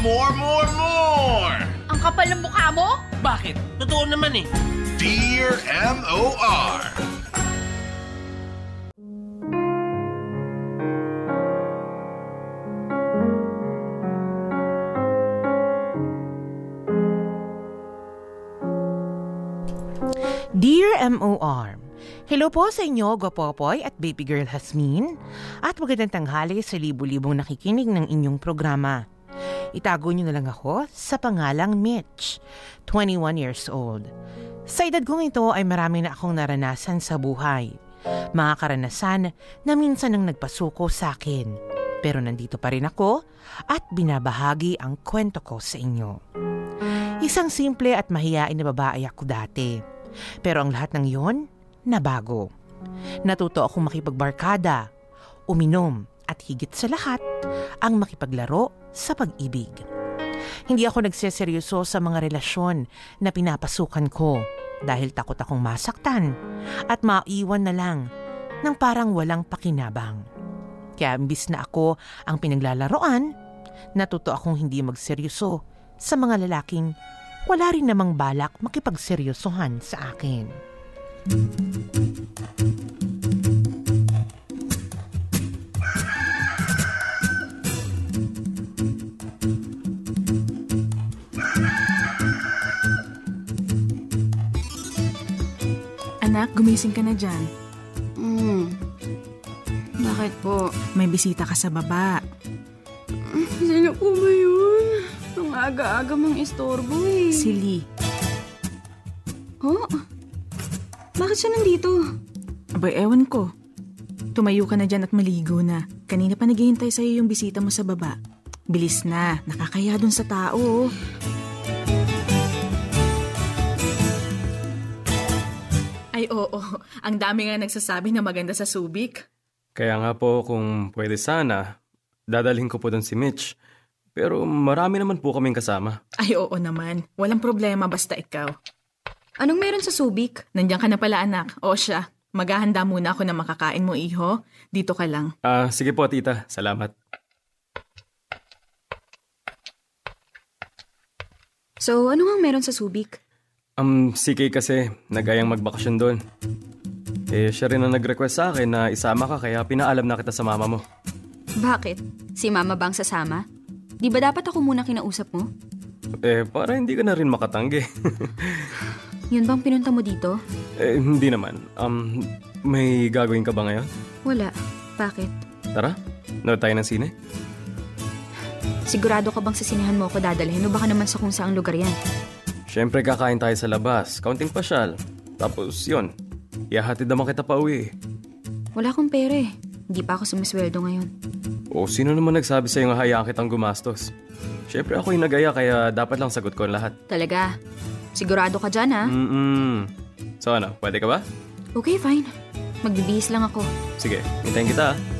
more, more, more! Ang kapal ng mukha mo? Bakit? Totoo naman eh. Dear M.O.R. Dear MOR, Hello po sa inyo, Gwapopoy at Baby Girl Hasmin. At magandang tanghali sa libu-libong nakikinig ng inyong programa. Itago niyo na lang ako sa pangalang Mitch, 21 years old. Sa edad kong ito ay marami na akong naranasan sa buhay. Mga karanasan na minsan ang nagpasuko sa akin. Pero nandito pa rin ako at binabahagi ang kwento ko sa inyo. Isang simple at mahiyain na babae ako dati. Pero ang lahat ng yon, nabago. Natuto akong makipagbarkada, uminom at higit sa lahat, ang makipaglaro sa pag-ibig. Hindi ako nagseseryoso sa mga relasyon na pinapasukan ko dahil takot akong masaktan at maiwan na lang ng parang walang pakinabang. Kaya imbis na ako ang pinaglalaroan, natuto akong hindi magseryoso sa mga lalaking wala rin namang balak makipagseryosohan sa akin. Anak, gumising ka na dyan. Hmm. Bakit po? May bisita ka sa baba. Sino po ba yun? Ang aga-aga mang istorbo eh. Si Lee. Oh? Bakit siya nandito? Abay, ewan ko. Tumayo ka na dyan at maligo na. Kanina pa naghihintay sa'yo yung bisita mo sa baba. Bilis na, nakakaya dun sa tao. Oo, ang dami nga nagsasabi na maganda sa Subic. Kaya nga po kung pwede sana, dadalhin ko po doon si Mitch. Pero marami naman po kaming kasama. Ay oo naman, walang problema basta ikaw. Anong meron sa Subic? Nandiyan ka na pala anak, o siya. Maghahanda muna ako na makakain mo iho. Dito ka lang. Ah, sige po tita, salamat. So, ano nga meron sa Subic? Um, si Kay kasi, nagayang magbakasyon doon. Eh, siya rin ang nag-request sa akin na isama ka kaya pinaalam na kita sa mama mo. Bakit? Si Mama bang sasama? Di ba dapat ako muna kinausap mo? Eh, para hindi ka na rin makatanggi. Yun bang pinunta mo dito? eh, hindi naman. Um, may gagawin ka ba ngayon? Wala. Bakit? Tara, nood tayo ng sine. Sigurado ka bang sa sinehan mo ako dadalhin o baka naman sa kung saang lugar yan? Siyempre kakain tayo sa labas, kaunting pasyal. Tapos yun, ihahatid naman kita pa uwi. Wala akong pera eh. Hindi pa ako sumisweldo ngayon. O sino naman nagsabi sa'yo nga hayaan kitang gumastos? Siyempre ako yung nagaya kaya dapat lang sagot ko ang lahat. Talaga? Sigurado ka dyan ha? Mm-mm. So ano, pwede ka ba? Okay, fine. Magbibihis lang ako. Sige, hintayin kita ah.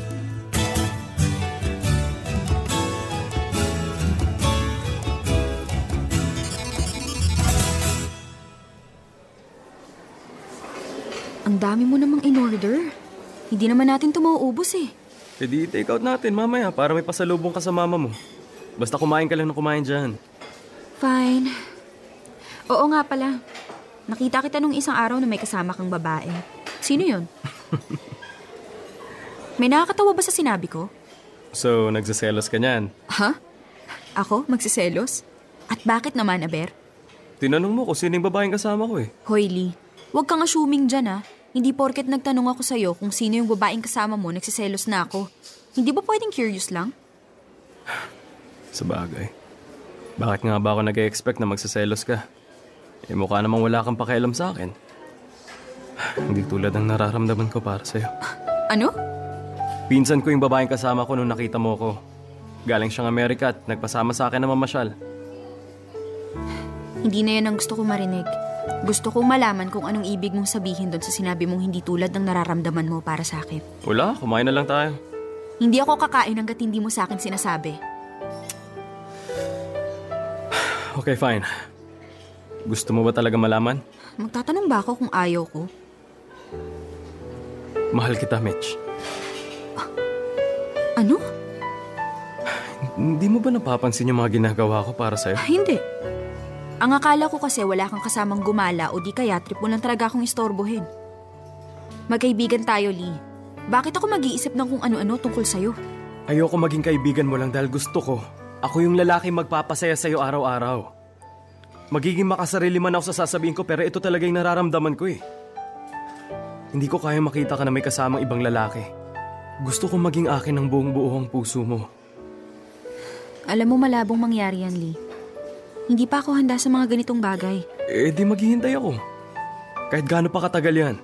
Dami mo namang in-order. Hindi naman natin ito mauubos eh. E di take out natin mamaya para may pasalubong ka sa mama mo. Basta kumain ka lang ng kumain dyan. Fine. Oo nga pala. Nakita kita nung isang araw na may kasama kang babae. Sino yun? may nakakatawa ba sa sinabi ko? So, nagsiselos ka niyan. Ha? Ako? Magsiselos? At bakit naman, Aber? Tinanong mo kung sino yung babaeng kasama ko eh. Hoy, Lee. Huwag kang assuming dyan, ha? Hindi porket nagtanong ako sa'yo kung sino yung babaeng kasama mo, nagsiselos na ako. Hindi ba pwedeng curious lang? Sa bagay. Bakit nga ba ako nag-expect na magsiselos ka? Eh mukha namang wala kang pakialam sa akin. Hindi tulad ng nararamdaman ko para sa'yo. Ano? Pinsan ko yung babaeng kasama ko nung nakita mo ko. Galing siyang Amerika at nagpasama sa akin na mamasyal. Hindi na yan ang gusto ko marinig. Gusto kong malaman kung anong ibig mong sabihin doon sa sinabi mong hindi tulad ng nararamdaman mo para sa akin. Wala, kumain na lang tayo. Hindi ako kakain hanggat hindi mo sa akin sinasabi. Okay, fine. Gusto mo ba talaga malaman? Magtatanong ba ako kung ayaw ko? Mahal kita, Mitch. Ano? Hindi mo ba napapansin yung mga ginagawa ko para sa'yo? Ah, hindi. Ang akala ko kasi wala kang kasamang gumala o di kaya trip mo lang talaga akong istorbohin. Magkaibigan tayo, Lee. Bakit ako mag-iisip ng kung ano-ano tungkol sa'yo? Ayoko maging kaibigan mo lang dahil gusto ko. Ako yung lalaki magpapasaya sa'yo araw-araw. Magiging makasarili man ako sa sasabihin ko pero ito talaga yung nararamdaman ko eh. Hindi ko kaya makita ka na may kasamang ibang lalaki. Gusto ko maging akin ng buong buo ang puso mo. Alam mo malabong mangyari yan, Lee. Hindi pa ako handa sa mga ganitong bagay. Eh di maghihintay ako. Kahit gaano pa katagal yan.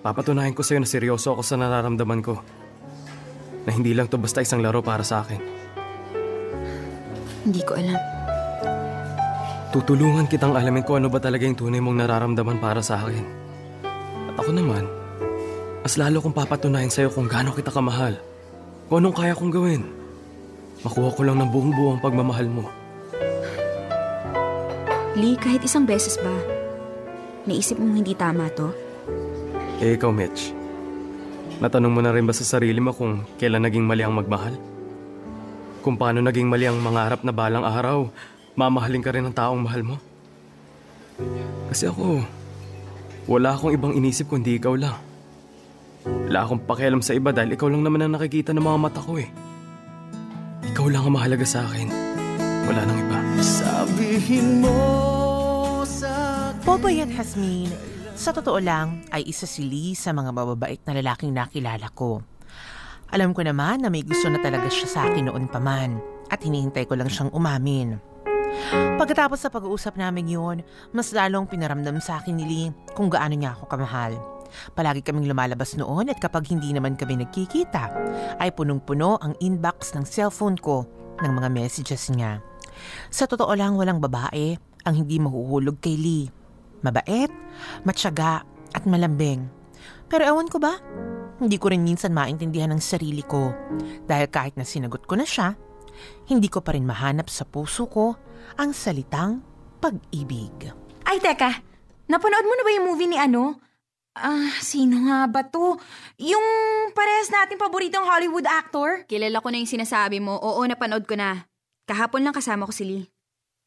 Papatunayan ko sa'yo na seryoso ako sa nararamdaman ko. Na hindi lang to basta isang laro para sa akin. Hindi ko alam. Tutulungan kitang alamin ko ano ba talaga yung tunay mong nararamdaman para sa akin. At ako naman, mas lalo kong papatunayan sa'yo kung gaano kita kamahal. Kung anong kaya kong gawin. Makuha ko lang ng buong buo ang pagmamahal mo. Lee, kahit isang beses ba, naisip mong hindi tama to? Eh ikaw, Mitch. Natanong mo na rin ba sa sarili mo kung kailan naging mali ang magmahal? Kung paano naging mali ang mangarap na balang araw, mamahalin ka rin ng taong mahal mo? Kasi ako, wala akong ibang inisip kundi ikaw lang. Wala akong pakialam sa iba dahil ikaw lang naman ang nakikita ng mga mata ko eh. Ikaw lang ang mahalaga sa akin. Wala nang iba. Sabihin mo sa Popoy at Hasmin, sa totoo lang ay isa si Lee sa mga mababait na lalaking nakilala ko. Alam ko naman na may gusto na talaga siya sa akin noon pa man at hinihintay ko lang siyang umamin. Pagkatapos sa pag-uusap namin yun, mas lalong pinaramdam sa akin ni Lee kung gaano niya ako kamahal. Palagi kaming lumalabas noon at kapag hindi naman kami nagkikita, ay punong-puno ang inbox ng cellphone ko ng mga messages niya. Sa totoo lang walang babae ang hindi mahuhulog kay Lee. Mabait, matyaga at malambing. Pero ewan ko ba, hindi ko rin minsan maintindihan ang sarili ko dahil kahit na sinagot ko na siya, hindi ko pa rin mahanap sa puso ko ang salitang pag-ibig. Ay, teka. Napanood mo na ba yung movie ni ano? Ah, sino nga ba to? Yung parehas nating paboritong Hollywood actor? Kilala ko na yung sinasabi mo. Oo, napanood ko na. Kahapon lang kasama ko si Lee.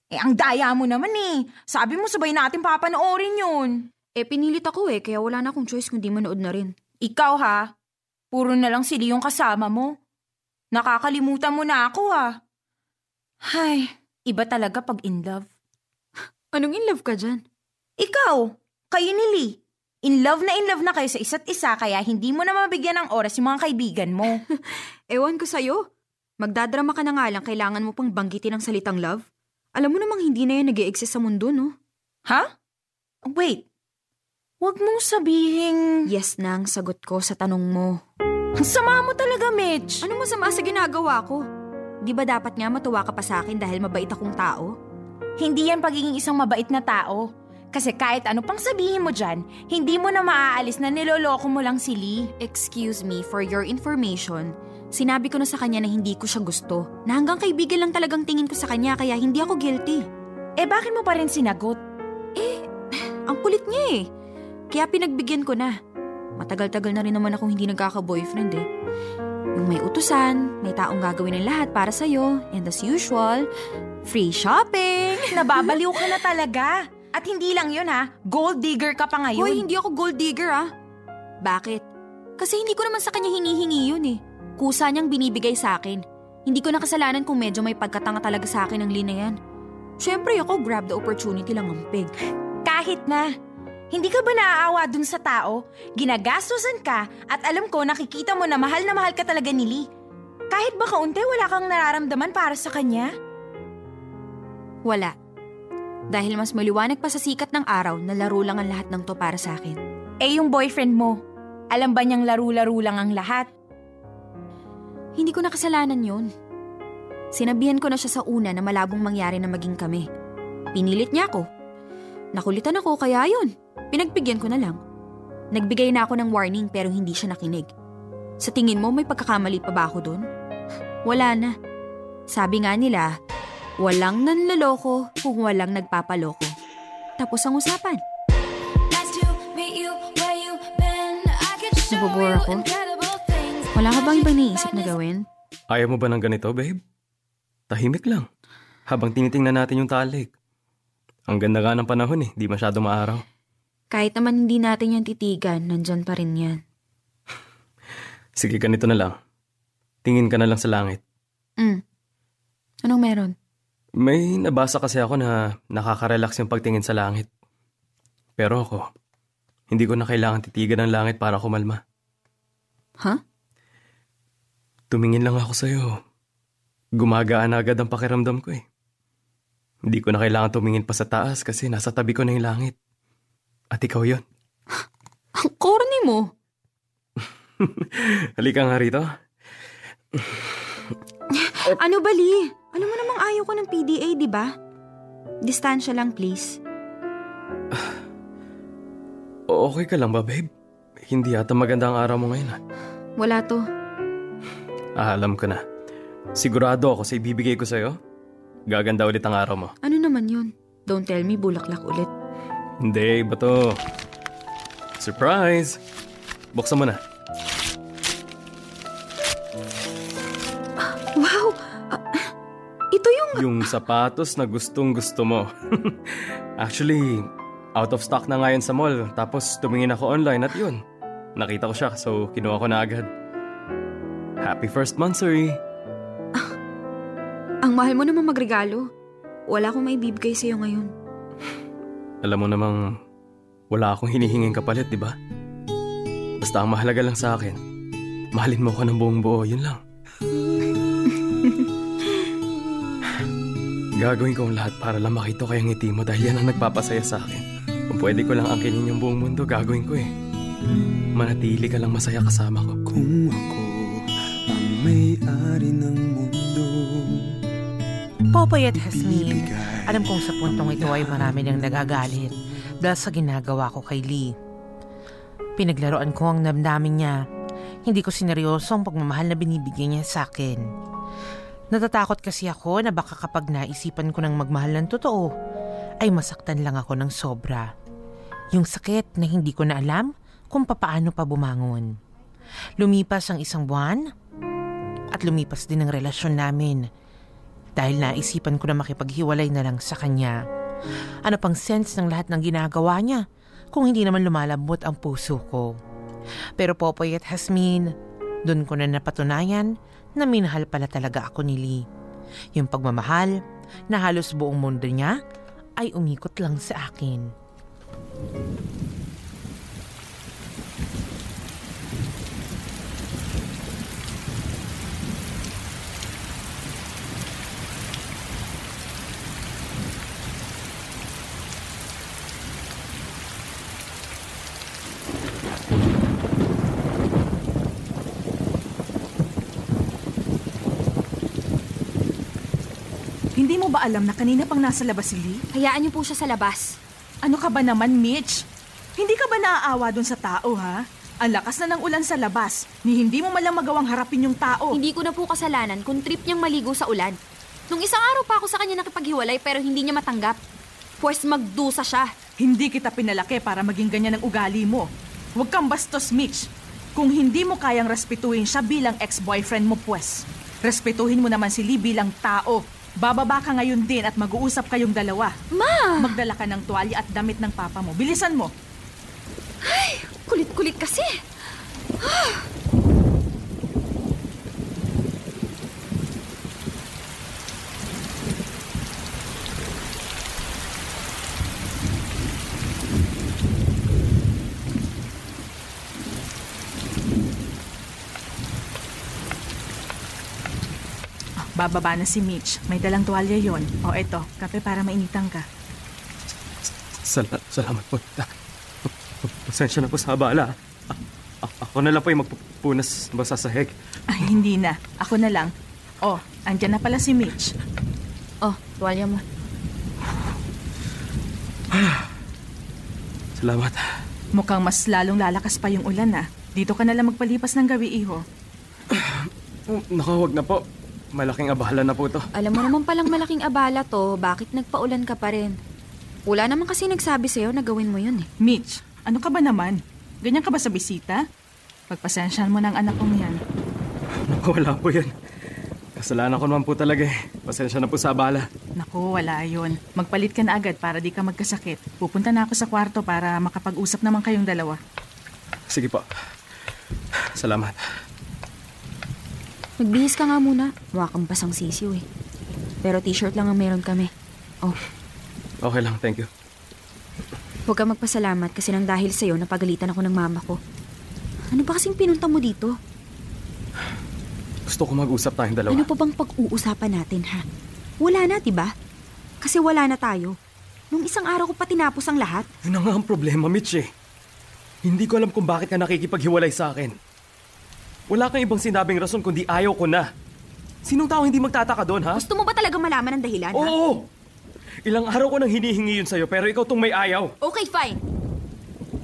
Eh, ang daya mo naman eh. Sabi mo sabay natin papanoorin yun. Eh, pinilit ako eh, kaya wala na akong choice kundi manood na rin. Ikaw ha? Puro na lang sili yung kasama mo. Nakakalimutan mo na ako ha. Hay, iba talaga pag in love. Anong in love ka dyan? Ikaw, kayo ni Lee. In love na in love na kayo sa isa't isa kaya hindi mo na mabigyan ng oras yung mga kaibigan mo. Ewan ko sa'yo. Magdadrama ka na nga lang, kailangan mo pang banggitin ang salitang love. Alam mo namang hindi na yan nag exist sa mundo, no? ha? Wait. Huwag mong sabihing... Yes na ang sagot ko sa tanong mo. Ang sama mo talaga, Mitch. Ano masama sa ginagawa ko? Di ba dapat nga matuwa ka pa sa akin dahil mabait akong tao? Hindi yan pagiging isang mabait na tao. Kasi kahit ano pang sabihin mo dyan, hindi mo na maaalis na niloloko mo lang si Lee. Excuse me, for your information, sinabi ko na sa kanya na hindi ko siya gusto. Na hanggang kaibigan lang talagang tingin ko sa kanya kaya hindi ako guilty. Eh bakit mo pa rin sinagot? Ang kulit niya eh. Kaya pinagbigyan ko na. Matagal-tagal na rin naman akong hindi nagkaka-boyfriend eh. Yung may utusan, may taong gagawin ng lahat para sa'yo, and as usual, free shopping! Nababaliw ka na talaga. At hindi lang yun ha, gold digger ka pa ngayon. Hoy, hindi ako gold digger ah. Bakit? Kasi hindi ko naman sa kanya hinihingi yun eh. Kusa niyang binibigay sa akin. Hindi ko nakasalanan kung medyo may pagkatanga talaga sa akin ng Lina yan. Siyempre ako, grab the opportunity lang ang pig. Kahit na. Hindi ka ba naaawa dun sa tao? Ginagastusan ka at alam ko nakikita mo na mahal na mahal ka talaga ni Lee. Kahit ba kaunti wala kang nararamdaman para sa kanya? Wala. Dahil mas maliwanag pa sa sikat ng araw na laro lang ang lahat ng to para sa akin. Eh yung boyfriend mo, alam ba niyang laro-laro lang ang lahat? Hindi ko nakasalanan yun. Sinabihan ko na siya sa una na malabong mangyari na maging kami. Pinilit niya ako. Nakulitan ako kaya yun. Pinagbigyan ko na lang. Nagbigay na ako ng warning pero hindi siya nakinig. Sa tingin mo may pagkakamali pa ba ako doon? Wala na. Sabi nga nila, walang nanloloko kung walang nagpapaloko. Tapos ang usapan. Nabobore ako. Wala ka bang ibang naisip na gawin? Ayaw mo ba ng ganito, babe? Tahimik lang. Habang tinitingnan natin yung talik. Ang ganda nga ng panahon eh, di masyado maaraw. Kahit naman hindi natin yan titigan, nandyan pa rin yan. Sige, ganito na lang. Tingin ka na lang sa langit. Mm. Anong meron? May nabasa kasi ako na nakaka-relax yung pagtingin sa langit. Pero ako, hindi ko na kailangan titigan ng langit para kumalma. Ha? Tumingin lang ako sa'yo. Gumagaan agad ang pakiramdam ko eh. Hindi ko na kailangan tumingin pa sa taas kasi nasa tabi ko na yung langit. At ikaw yon. Ang corny mo. Halika nga rito. Ano bali? Alam mo namang ayaw ko ng PDA, di ba? Distansya lang, please. Okay ka lang ba, babe? Hindi yata maganda ang araw mo ngayon ah. Wala to. Ah, alam ko na. Sigurado ako sa ibibigay ko sa'yo. Gaganda ulit ang araw mo. Ano naman yun? Don't tell me bulaklak ulit. Hindi, iba to. Surprise! Buksan mo na. Wow! Ah, ito yung... Yung sapatos na gustong gusto mo. Actually, out of stock na ngayon sa mall. Tapos tumingin ako online at yun. Nakita ko siya so kinuha ko na agad. Happy first month, sorry. Ang mahal mo naman magregalo. Wala akong maibibigay sa'yo ngayon. Alam mo namang wala akong hinihinging kapalit, di ba? Basta ang mahalaga lang sa akin, mahalin mo ko ng buong buo, yun lang. Gagawin ko ang lahat para lang makita ko yung ngiti mo dahil yan ang nagpapasaya sa akin. Kung pwede ko lang angkinin yung buong mundo, gagawin ko eh. Manatili ka lang masaya kasama ko. Kung ako may-ari ng mundo Popoy at Hasmin, alam kong sa puntong ito ay marami nang nagagalit dahil sa ginagawa ko kay Lee. Pinaglaruan ko ang namdamin niya. Hindi ko sineryoso ang pagmamahal na binibigyan niya sa akin. Natatakot kasi ako na baka kapag naisipan ko ng magmahal ng totoo, ay masaktan lang ako ng sobra. Yung sakit na hindi ko na alam kung papaano pa bumangon. Lumipas ang isang buwan at lumipas din ang relasyon namin dahil naisipan ko na makipaghiwalay na lang sa kanya. Ano pang sense ng lahat ng ginagawa niya kung hindi naman lumalambot ang puso ko. Pero Popoy at Hasmin, doon ko na napatunayan na minahal pala talaga ako ni Lee. Yung pagmamahal na halos buong mundo niya ay umikot lang sa akin. Hindi mo ba alam na kanina pang nasa labas si Lee? Hayaan niyo po siya sa labas. Ano ka ba naman, Mitch? Hindi ka ba naaawa dun sa tao, ha? Ang lakas na ng ulan sa labas, ni hindi mo malang magawang harapin yung tao. Hindi ko na po kasalanan kung trip niyang maligo sa ulan. Nung isang araw pa ako sa kanya nakipaghiwalay pero hindi niya matanggap. Pwes magdusa siya. Hindi kita pinalaki para maging ganyan ang ugali mo. Huwag kang bastos, Mitch. Kung hindi mo kayang respetuhin siya bilang ex-boyfriend mo, pwes. Respetuhin mo naman si Lee bilang tao. Bababa ka ngayon din at mag-uusap kayong dalawa. Ma! Magdala ka ng tuwalya at damit ng papa mo. Bilisan mo. Kulit-kulit kasi. Bababa na si Mitch. May dalang tuwalya yon. O eto, kape para mainitan ka. Sal- salamat po. Pasensya na po sa abala. A- a- ako na lang po yung magpupunas basta sa heg. Ay, hindi na. Ako na lang. Oh, andyan na pala si Mitch. Oh, tuwalya mo. Salamat. Mukhang mas lalong lalakas pa yung ulan ah. Dito ka na lang magpalipas ng gabi, iho. Nakawag na po. Malaking abala na po to. Alam mo naman palang malaking abala to, bakit nagpaulan ka pa rin? Wala naman kasi nagsabi sa'yo na gawin mo yun eh. Mitch, ano ka ba naman? Ganyan ka ba sa bisita? Pagpasensyahan mo ng anak kong yan. Naku, wala po yan. Kasalanan ko naman po talaga eh. Pasensya na po sa abala. Naku, wala yun. Magpalit ka na agad para di ka magkasakit. Pupunta na ako sa kwarto para makapag-usap naman kayong dalawa. Sige po. Salamat. Magbihis ka nga muna. Mukha kang basang sisiw eh. Pero t-shirt lang ang meron kami. Oh, Okay lang, thank you. huwag kang magpasalamat kasi nang dahil sa'yo napagalitan ako ng mama ko. Ano ba kasing pinunta mo dito? Gusto ko mag-usap tayong dalawa. Ano pa bang pag-uusapan natin ha? Wala na, diba? Kasi wala na tayo. Nung isang araw ko pa tinapos ang lahat. Yun na nga ang problema, Mitch eh. Hindi ko alam kung bakit ka nakikipaghiwalay sa akin. Wala kang ibang sinabing rason kundi ayaw ko na. Sinong tao hindi magtataka doon, ha? Gusto mo ba talaga malaman ang dahilan, ha? Oo! Ilang araw ko nang hinihingi yun sa'yo pero ikaw tong may ayaw. Okay, fine.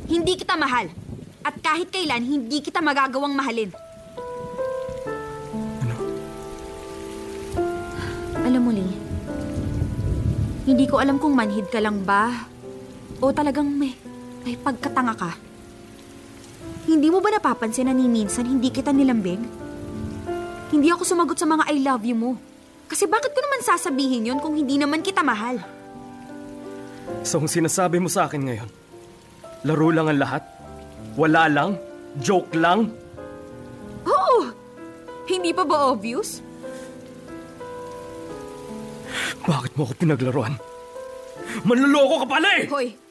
Hindi kita mahal. At kahit kailan, hindi kita magagawang mahalin. Ano? Alam mo, Lee, hindi ko alam kung manhid ka lang ba o talagang may, may pagkatanga ka. Hindi mo ba napapansin na ni minsan hindi kita nilambing? Hindi ako sumagot sa mga I love you mo. Kasi bakit ko naman sasabihin yon kung hindi naman kita mahal? So kung sinasabi mo sa akin ngayon, laro lang ang lahat? Wala lang? Joke lang? Oo! Hindi pa ba obvious? Bakit mo ako pinaglaruan? Manloloko ka pala eh! Hoy!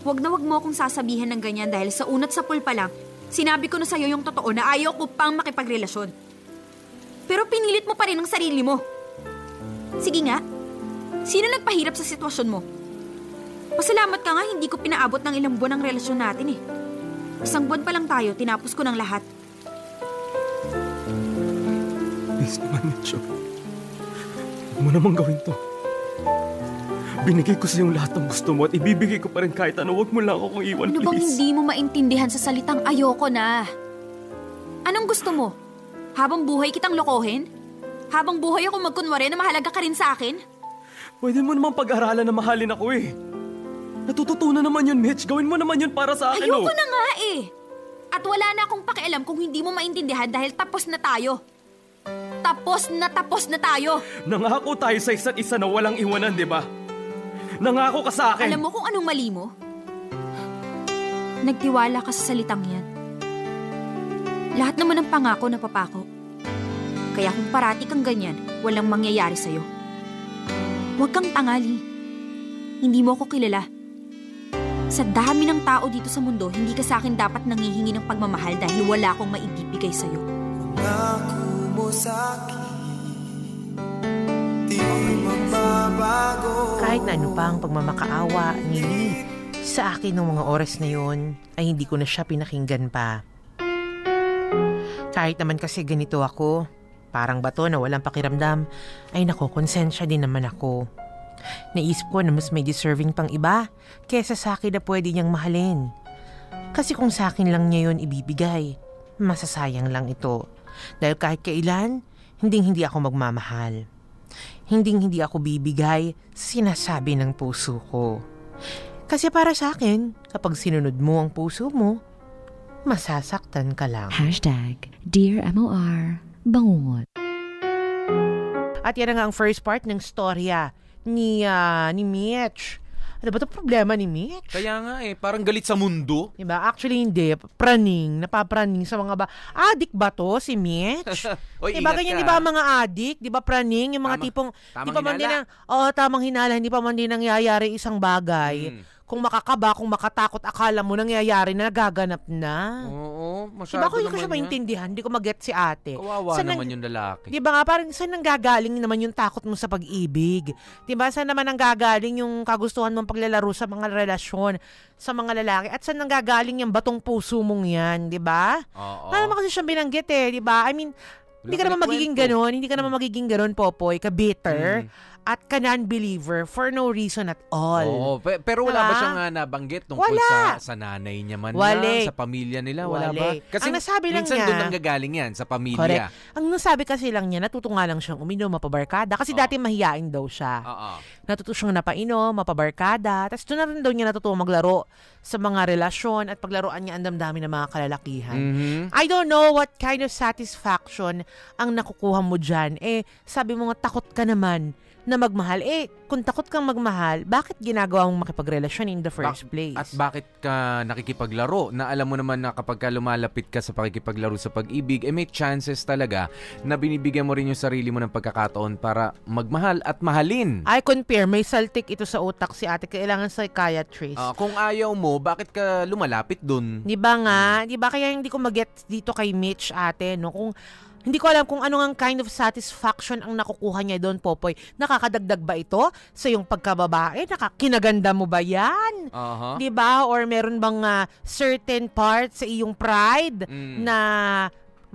Huwag na wag mo akong sasabihan ng ganyan dahil sa unat sa pulpa lang, sinabi ko na sa'yo yung totoo na ayaw ko pang makipagrelasyon. Pero pinilit mo pa rin ang sarili mo. Sige nga, sino nagpahirap sa sitwasyon mo? Pasalamat ka nga hindi ko pinaabot ng ilang buwan ang relasyon natin eh. Isang buwan pa lang tayo, tinapos ko ng lahat. Please naman, Mitcho. Huwag mo naman gawin to. Binigay ko sa yung lahat ng gusto mo at ibibigay ko pa rin kahit ano. Huwag mo lang akong iwan, Ano bang please. hindi mo maintindihan sa salitang ayoko na? Anong gusto mo? Habang buhay kitang lokohin? Habang buhay ako magkunwari na mahalaga ka rin sa akin? Pwede mo naman pag-aralan na mahalin ako eh. Natututunan naman yun, Mitch. Gawin mo naman yun para sa akin, Ayoko oh. na nga eh. At wala na akong pakialam kung hindi mo maintindihan dahil tapos na tayo. Tapos na tapos na tayo. Nangako tayo sa isa't isa na walang iwanan, di ba? Nangako ka sa akin. Alam mo kung anong mali mo? Nagtiwala ka sa salitang yan. Lahat naman ng pangako na papako. Kaya kung parati kang ganyan, walang mangyayari sa'yo. Huwag kang tangali. Hindi mo ako kilala. Sa dami ng tao dito sa mundo, hindi ka sa akin dapat nangihingi ng pagmamahal dahil wala akong maibibigay sa'yo. Pangako mo sa'kin Kahit na ano pa ang pagmamakaawa ni Lee sa akin ng mga oras na yon ay hindi ko na siya pinakinggan pa. Kahit naman kasi ganito ako, parang bato na walang pakiramdam, ay nako, konsensya din naman ako. Naisip ko na mas may deserving pang iba kesa sa akin na pwede niyang mahalin. Kasi kung sa akin lang niya yun ibibigay, masasayang lang ito. Dahil kahit kailan, hinding hindi ako magmamahal. Hinding hindi ako bibigay sa sinasabi ng puso ko. Kasi para sa akin, kapag sinunod mo ang puso mo, masasaktan ka lang. Hashtag Dear MOR Bangungot. At yan na nga ang first part ng storya ni, ah, ni Mitch. Ano ba ito problema ni Mitch? Kaya nga eh, parang galit sa mundo. Diba? Actually, hindi. Praning. Napapraning sa mga ba... Adik ba to si Mitch? Oy, diba ganyan, ka. di ba mga adik? Di ba praning? Yung mga Tama- tipong... tamang di pa man din ang... Oo, tamang hinala. Hindi pa man din nangyayari isang bagay. Mm. Kung makakaba, kung makatakot, akala mo nangyayari na nagaganap na. Oo, masyado Diba ko hindi ko siya maintindihan, hindi ko mag-get si ate. Kawawa Saan naman nang- yung lalaki. Di ba nga, parang saan nanggagaling naman yung takot mo sa pag-ibig? Di ba, saan naman nanggagaling yung kagustuhan mong paglalaro sa mga relasyon sa mga lalaki? At saan nanggagaling yung batong puso mong yan, di ba? Oo. Wala naman kasi siyang binanggit eh, di ba? I mean, hindi ka Wala naman magiging ganon, hindi ka naman magiging ganon, Popoy, ka bitter. Mm. At ka non-believer for no reason at all. Oo, pe- pero wala ba Diba? siyang ah, nabanggit tungkol Wala. sa, sa nanay niya man Wala. lang, sa pamilya nila? Wala, ba? Wala. Ang nasabi lang minsan niya- doon nanggagaling yan, sa pamilya. Correct. Ang nasabi kasi lang niya, natuto nga lang siyang uminom, mapabarkada. Kasi Oo. dati mahiyain daw siya. Oo. Natuto siyang napainom, mapabarkada. Tapos doon na rin daw niya natuto maglaro sa mga relasyon at paglaruan niya ang damdamin ng mga kalalakihan. Mhm. I don't know what kind of satisfaction ang nakukuha mo dyan. Eh, sabi mo nga, takot ka naman na magmahal. Eh, kung takot kang magmahal, bakit ginagawa mong makipagrelasyon in the first place? At bakit ka nakikipaglaro? Na alam mo naman na kapag ka lumalapit ka sa pakikipaglaro sa pag-ibig, eh may chances talaga na binibigyan mo rin yung sarili mo ng pagkakataon para magmahal at mahalin. I compare, may saltik ito sa utak si ate, kailangan psychiatrist. Ah, kung ayaw mo, bakit ka lumalapit dun? Di ba nga? Di ba kaya hindi ko mag-get dito kay Mitch ate, no? Kung hindi ko alam kung ano ang kind of satisfaction ang nakukuha niya doon, Popoy. Nakakadagdag ba ito sa yung pagkababae? Nakakinaganda mo ba yan? Di ba? Or meron bang ah, certain parts sa iyong pride Mm. na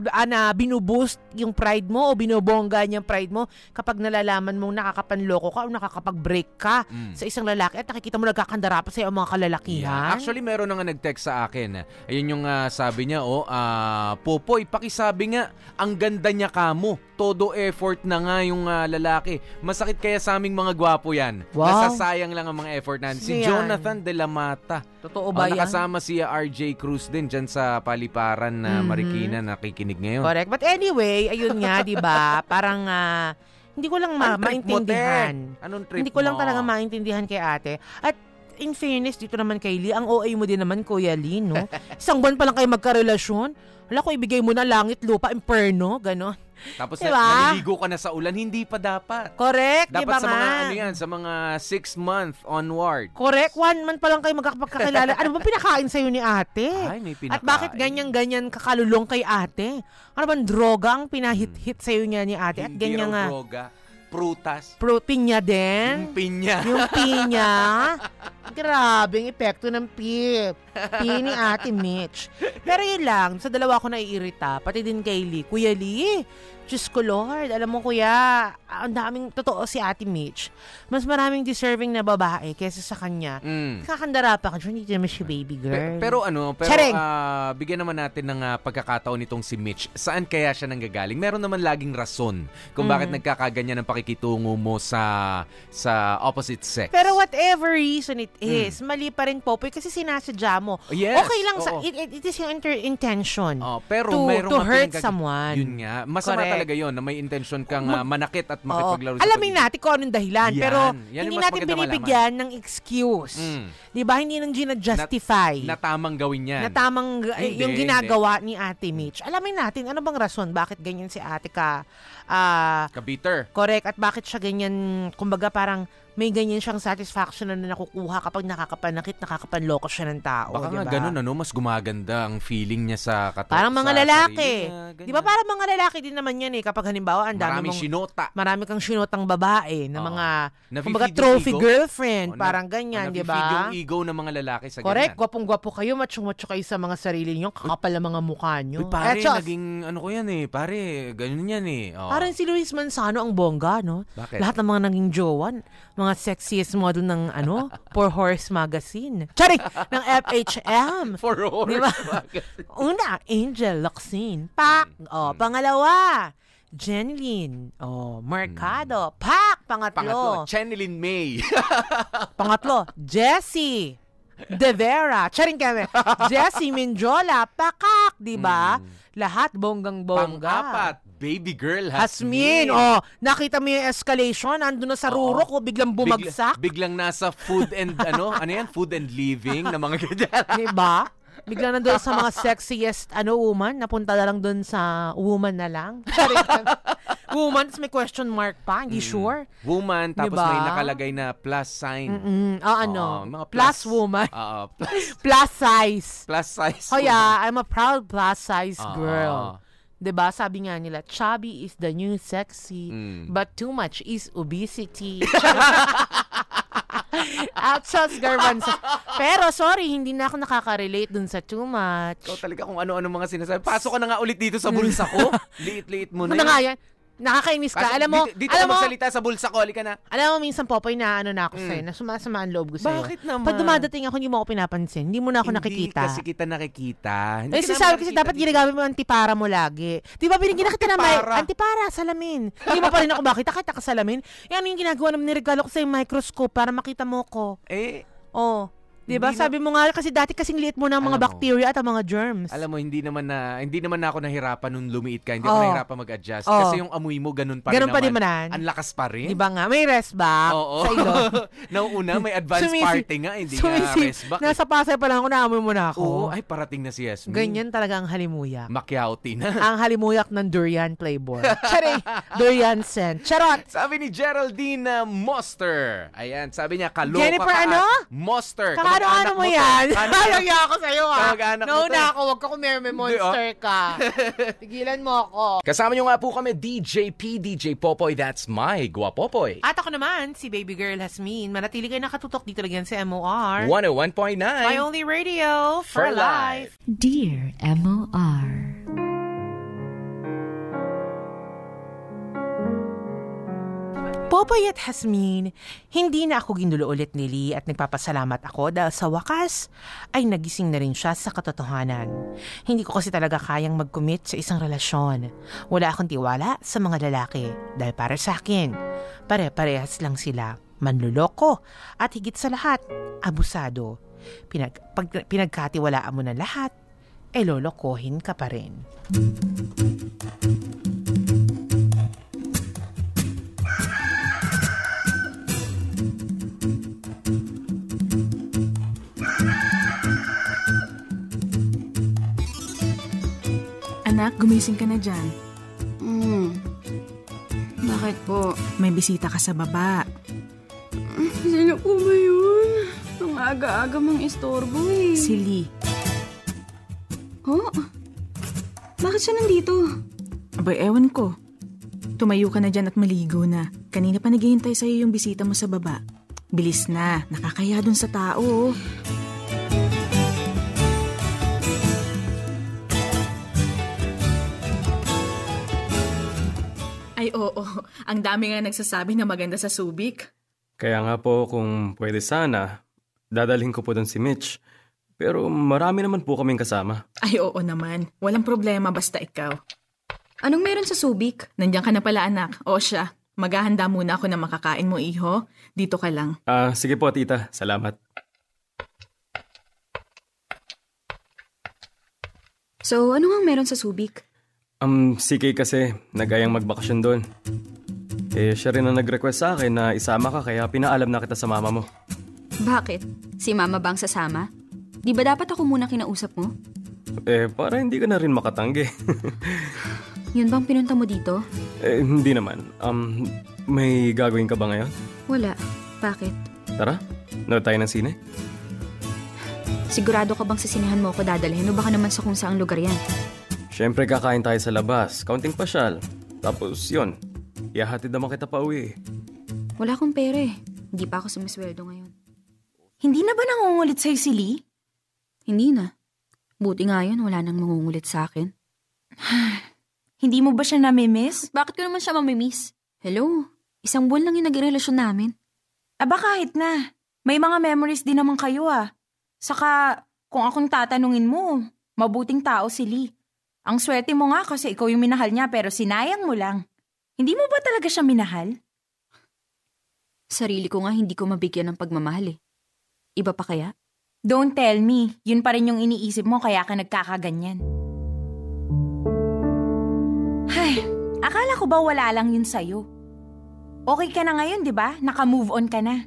ah, na binuboost yung pride mo o binobongga niya yung pride mo kapag nalalaman mong nakakapanloko ka o nakakapag-break ka Mm. sa isang lalaki at nakikita mo nagkakandara pa sa iyong mga kalalakihan. Yeah. Actually, meron na nga nag-text sa akin. Ayun yung ah, sabi niya, oh, ah, Popoy, pakisabi nga, ang ganda niya kamo. Todo effort na nga yung ah, lalaki. Masakit kaya sa aming mga gwapo yan. Wow. Nasasayang lang ang mga effort natin. Si yan? Jonathan De La Mata. Totoo Oh, ba yan? nakasama si RJ Cruz din dyan sa paliparan na Mhm. Marikina nakikinig ngayon. Correct. But anyway, ayun nga, 'di ba? Parang ah, hindi ko lang ma- Anong trip mo, maintindihan. te? Anong trip Hindi ko lang mo? talaga maintindihan kay ate. At in fairness, dito naman kay Lee, ang OA mo din naman, Kuya Lee, no? Isang buwan pa lang kayo magkarelasyon. Wala ko, ibigay mo na langit, lupa, imperno, gano'n. Tapos Diba? na, naliligo ka na sa ulan, hindi pa dapat. Correct, Dapat ba sa nga? mga ano yan, sa mga six month onward. Correct, one month pa lang kayo magkakapagkakilala. ano ba pinakain sa'yo ni ate? Ay, may pinakain. At bakit ganyan-ganyan kakalulong kay ate? Ano bang droga ang pinahit-hit sa'yo niya ni ate? At Hindi ganyan nga, droga, prutas, pro, pinya din? yung pinya. Yung pinya. Grabe ang epekto ng pi. Pi ni Ate Mitch. Pero yun lang, sa dalawa ko naiirita, pati din kay Lee. Kuya Lee, Diyos ko Lord, alam mo kuya, ang daming, totoo si Ate Mitch, mas maraming deserving na babae kesa sa kanya. Mm. Kakandara pa ka hindi naman siya baby girl. Pe- pero ano, pero Charing! ah, bigyan naman natin ng ah, pagkakataon nitong si Mitch. Saan kaya siya nanggagaling? Meron naman laging rason kung bakit Mhm. nagkakaganyan ang pakikitungo mo sa sa opposite sex. Pero whatever reason it is, mali pa rin Popoy kasi sinasadya mo. Hmm. Yes, okay lang, sa, it, it, it is yung inter- intention. Oh, pero to, meron to hurt someone. Yun nga. Masama Correct. talaga yon na may intention kang ah, manakit at makipaglaro sa Alamin natin kung anong dahilan. Yan. Pero Yan hindi natin binibigyan ng excuse. Mm. Di ba? Hindi nang gina-justify. Na tamang gawin yan. na tamang eh, Hindi, yung ginagawa ni Ate Mitch. Alamin natin, ano bang rason? Bakit ganyan si Ate ka? Ah, Ka-bitter. correct. At bakit siya ganyan, kumbaga parang may ganyan siyang satisfaction na nakukuha kapag nakakapanakit, nakakapanloko siya ng tao. Baka di nga ganun, ano, mas gumaganda ang feeling niya sa katawan. Parang mga lalaki. Di ba parang mga lalaki din naman yan eh. Kapag halimbawa, ang dami mong sinota. marami kang sinutang babae na Oo. mga kumbaga trophy ego. girlfriend, Oh, parang ganyan, di ba? yung ego ng mga lalaki sa Correct, ganyan. gwapong-gwapo kayo, machong-macho kayo sa mga sarili niyo, kakapal ang mga mukha niyo. Uy, pare, Etchos, naging ano ko yan eh. Pare, ganun yan eh. Oh. Parang si Luis Manzano ang bongga, no? Bakit? Lahat ng mga naging jowan, mga sexiest model ng ano, Poor Horse Magazine. Charing! ng FHM. For horse. Di ba? Una, Angel Locsin. Pak! O, pangalawa, Jeneline. O, Mercado. Pak! Pangatlo, Pangatlo. May. Pangatlo, Jessie. De Vera. Charing kami. Jessie Minjola. Pakak, di ba? Lahat bonggang-bongga. Pang-apat, baby girl Hasmin, Hasmin. oh, nakita mo yung escalation, ando na sa Oo. rurok, oh, biglang bumagsak. Bigla- biglang nasa food and ano, ano yan? Food and living na mga ganyan. Di ba? Biglang nandun sa mga sexiest ano woman, napunta na lang dun sa woman na lang. woman, tas may question mark pa, hindi sure. Woman, tapos Diba? may nakalagay na plus sign. Mm, ah, ano, Oo, mga plus, woman, Oo, plus, plus size. plus size. Oh yeah, I'm a proud plus size Oo. girl. 'Di ba? Sabi nga nila, chubby is the new sexy, Mm. but too much is obesity. Outshots garbanzo. Pero sorry, hindi na ako nakaka-relate dun sa too much. Ikaw talaga kung ano-ano mga sinasabi. Pasok ka na nga ulit dito sa bulsa ko. Liit-liit mo na Ano yan. nga yan? Nakakainis ka. Kaso alam mo, dito, dito alam ka mo, magsalita sa bulsa ko. Halika na. alam mo, minsan Popoy na ano na ako Mm. sa'yo, na sumasama ang loob ko sa'yo. Bakit naman? Pag dumadating ako, hindi mo ako pinapansin. Hindi mo na ako Hindi nakikita. kasi kita nakikita. Hindi ka si namin sabi kasi dapat ginagamit mo antipara mo lagi. Di ba binigyan na kita ng may Antipara? salamin. Hindi mo pa rin ako makita kahit nakasalamin. Yan yung ginagawa naman, niregalo ko sa yung microscope para makita mo ko. Eh, Oh. Di ba? Na- Sabi mo nga kasi dati kasing liit mo ng mga Alam mo. bacteria at ang mga germs. alam mo, hindi naman na hindi naman na ako nahirapan nung lumiit ka. Hindi ako Oo. nahirapan mag-adjust. Oo. Kasi yung amoy mo, ganun pa rin Ganun pa din naman. man. Ang lakas pa rin. Di ba nga? May rest back Oo. sa ilong. Nauna, may advance Sumisi- party nga. Hindi nga rest back. Nasa Pasay pa lang ako, naamoy mo na ako. Oo, ay parating na si Yasmin. Ganyan talaga ang halimuyak. Makyauti na. ang halimuyak ng durian playboy. Charing! durian scent. Charot! Sabi ni Geraldine na Monster. Ayan, sabi niya, kaloka Jennifer, ka. ano? Monster. Kakano-ano Kamag-anak mo yan? Ano- Halagya ako sa'yo ha. Kamag-anak mo No na ako, wag ka kumirme monster ka. Tigilan mo ako. Kasama niyo nga po kami, DJ P, DJ Popoy, that's my Guapopoy. At ako naman, si Baby Girl Hasmin. Manatili kayo nakatutok dito lang yan sa MOR. 101.9. My only radio for, For life. Dear M.O.R. Popoy at Hasmin, hindi na ako ginulo ulit ni Lee at nagpapasalamat ako dahil sa wakas ay nagising na rin siya sa katotohanan. Hindi ko kasi talaga kayang mag-commit sa isang relasyon. Wala akong tiwala sa mga lalaki dahil para sa akin, pare-parehas lang sila. Manluloko at higit sa lahat, abusado. Pinag, pag pinagkatiwalaan mo ng lahat, eh lolokohin ka pa rin. Anak, gumising ka na dyan. Hmm. Bakit po? May bisita ka sa baba. Sino po ba yun? Ang aga-aga mong istorbo eh. Si Lee. Oh? Bakit siya nandito? Abay, ewan ko. Tumayo ka na dyan at maligo na. Kanina pa naghihintay sa'yo yung bisita mo sa baba. Bilis na. Nakakaya dun sa tao. Ay, oo. Ang dami nga nagsasabi na maganda sa Subic. Kaya nga po kung pwede sana, dadalhin ko po doon si Mitch. Pero marami naman po kaming kasama. Ay, oo naman. Walang problema basta ikaw. Anong meron sa Subic? Nandiyan ka na pala, anak. O siya, maghahanda muna ako ng makakain mo, iho. Dito ka lang. Ah, sige po tita, salamat. So, ano nga meron sa Subic? Um, si Kay kasi, nagayang magbakasyon doon. Eh, siya rin ang nag-request sa akin na isama ka kaya pinaalam na kita sa mama mo. Bakit? Si Mama bang sasama? Di ba dapat ako muna kinausap mo? Eh, para hindi ka na rin makatanggi. Yun bang pinunta mo dito? eh, hindi naman. Um, may gagawin ka ba ngayon? Wala. Bakit? Tara, nood tayo ng sine. Sigurado ka bang sa sinehan mo ako dadalhin o baka naman sa kung saang lugar yan? Siyempre kakain tayo sa labas, kaunting pasyal. Tapos yun, ihahatid naman kita pa uwi. Wala akong pera eh. Hindi pa ako sumisweldo ngayon. Hindi na ba nangungulit sa'yo si Lee? Hindi na. Buti nga yun, wala nang mangungulit sa akin. Hindi mo ba siya namimiss? Bakit ko naman siya mamimiss? Hello? Isang buwan lang yung naging relasyon namin. Aba kahit na. May mga memories din naman kayo ah. Saka, kung akong tatanungin mo, mabuting tao si Lee. Ang swerte mo nga kasi ikaw yung minahal niya pero sinayang mo lang. Hindi mo ba talaga siya minahal? Sarili ko nga hindi ko mabigyan ng pagmamahal eh. Iba pa kaya? Don't tell me, yun pa rin yung iniisip mo kaya ka nagkakaganyan. Hay, akala ko ba wala lang yun sa'yo? Okay ka na ngayon, di ba? Naka-move on ka na.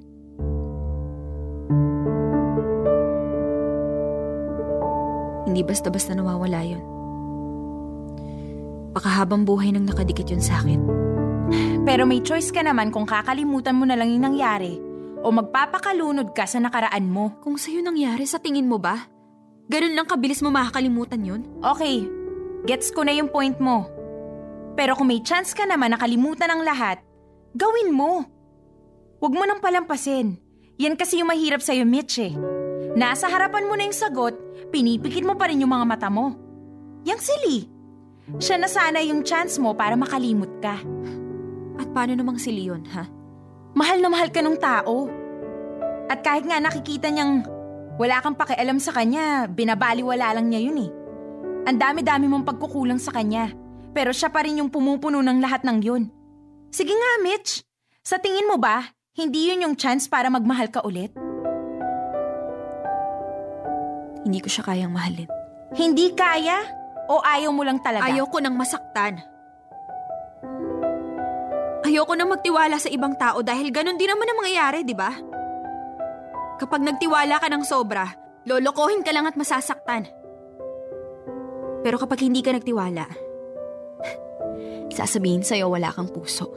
Hindi basta-basta nawawala yun. Pakahabang buhay nang nakadikit yun sa akin. Pero may choice ka naman kung kakalimutan mo na lang yung nangyari o magpapakalunod ka sa nakaraan mo. Kung sa'yo nangyari, sa tingin mo ba? Ganun lang kabilis mo makakalimutan yun? Okay, gets ko na yung point mo. Pero kung may chance ka naman nakalimutan ang lahat, gawin mo. Huwag mo nang palampasin. Yan kasi yung mahirap sa'yo, Mitch eh. Nasa harapan mo na yung sagot, pinipikit mo pa rin yung mga mata mo. Yang sili. Siya na sana yung chance mo para makalimot ka. paano namang si Leon, ha? Mahal na mahal ka ng tao. At kahit nga nakikita niyang wala kang pakialam sa kanya, binabaliwala lang niya yun eh. Ang dami-dami mong pagkukulang sa kanya. Pero siya pa rin yung pumupuno ng lahat ng yun. Sige nga, Mitch. Sa tingin mo ba, hindi yun yung chance para magmahal ka ulit? Hindi ko siya kayang mahalin. Hindi kaya? O ayaw mo lang talaga? Ayoko nang masaktan. Ayoko nang magtiwala sa ibang tao dahil ganun din naman ang mangyayari, di ba? Kapag nagtiwala ka ng sobra, lolokohin ka lang at masasaktan. Pero kapag hindi ka nagtiwala, sasabihin sa'yo wala kang puso.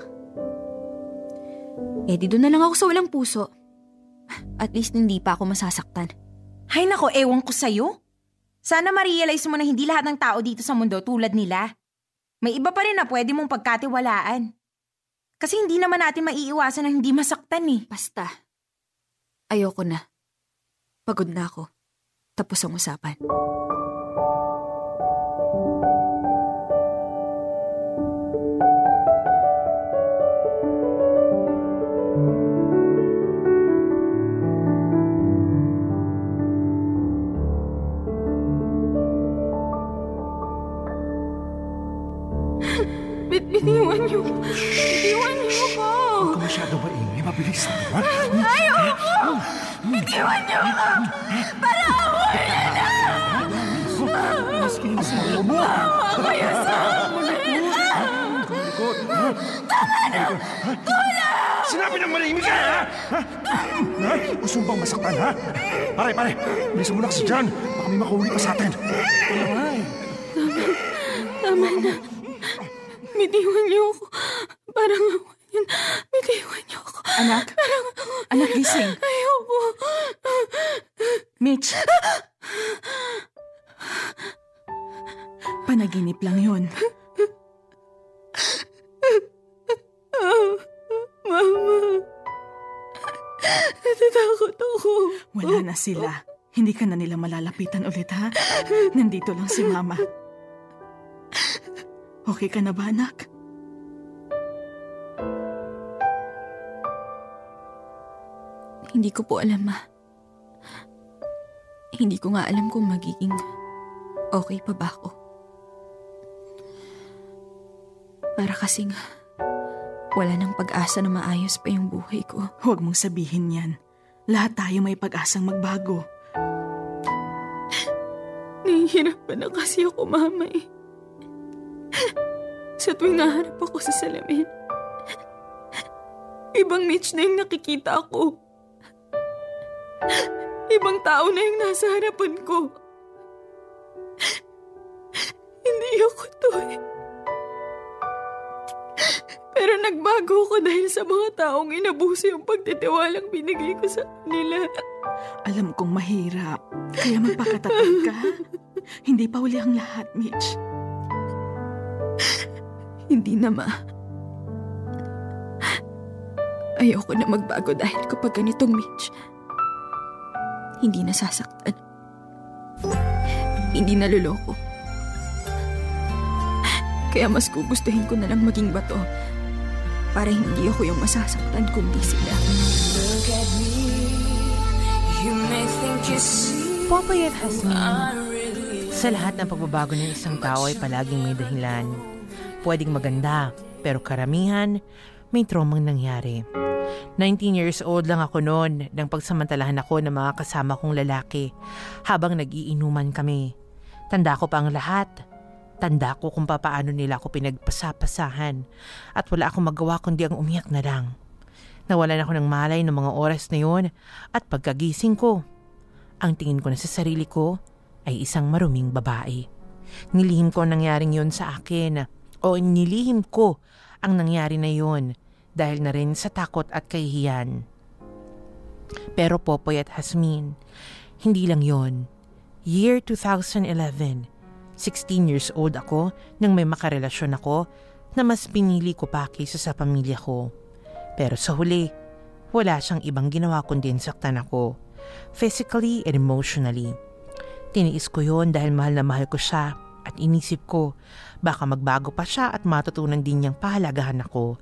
Eh di doon na lang ako sa walang puso. At least hindi pa ako masasaktan. Hay nako, ewan ko sa'yo. Sana ma-realize mo na hindi lahat ng tao dito sa mundo tulad nila. May iba pa rin na pwede mong pagkatiwalaan. Kasi hindi naman natin maiiwasan na hindi masaktan eh. Basta, ayoko na. Pagod na ako. Tapos ang usapan. Bit bitiwan niyo. Bitiwan niyo ko. Huwag ka masyado maingay. Mabilis na naman. Ayoko! Bitiwan niyo ko! Para ako na! Maski yung mo. Ako kayo sa Sinabi ng malahimik ka, ha? Ha? Ha? Gusto mo bang masaktan, ha? Pare, pare, bilisan mo na kasi dyan. Baka may makahuli pa sa atin. Tama na. Bitiwan niyo ako. Parang ako yun. Bitiwan niyo ako. Anak? Anak, gising. Ayoko. Mitch. Panaginip lang yun. Mama. Natatakot ako. Wala na sila. Hindi ka na nila malalapitan ulit, ha? Nandito lang si Mama. Okay ka na ba, anak? Hindi ko po alam, ma. Hindi ko nga alam kung magiging okay pa ba ako. Para kasing wala nang pag-asa na maayos pa yung buhay ko. Huwag mong sabihin yan. Lahat tayo may pag-asang magbago. Nahihirapan na kasi ako, mama eh. Sa tuwing naharap ako sa salamin, ibang Mitch na yung nakikita ko. Ibang tao na yung nasa harapan ko. Hindi ako to eh. Pero nagbago ko dahil sa mga taong inabuso yung pagtitiwalang binigay ko sa kanila. Alam kong mahirap. Kaya magpakatatag ka. Hindi pa uli ang lahat, Mitch. Hindi na, ma. Ayoko na magbago dahil kapag ganitong Mitch, hindi nasasaktan. Hindi naluloko. Kaya mas gugustuhin ko na lang maging bato para hindi ako yung masasaktan kundi sila. Popoy at Hasmin, sa lahat ng pagbabago ng isang tao ay palaging may dahilan. Pwedeng maganda, pero karamihan may traumang nangyari. 19 years old lang ako noon nang pagsamantalahan ako ng mga kasama kong lalaki habang nag-iinuman kami. Tanda ko pa ang lahat. Tanda ko kung papaano nila ako pinagpasapasahan at wala akong magawa kundi ang umiyak na lang. Nawalan ako ng malay ng mga oras na yun at pagkagising ko, ang tingin ko na sa sarili ko ay isang maruming babae. Nilihim ko ang nangyaring yun sa akin o nilihim ko ang nangyari na yun dahil na rin sa takot at kahihiyan. Pero Popoy at Hasmin, hindi lang yon. Year 2011, 16 years old ako nang may makarelasyon ako na mas pinili ko pa kaysa sa pamilya ko. Pero sa huli, wala siyang ibang ginawa kundi saktan ako. Physically and emotionally. Tiniis ko yon dahil mahal na mahal ko siya at inisip ko baka magbago pa siya at matutunan din niyang pahalagahan ako.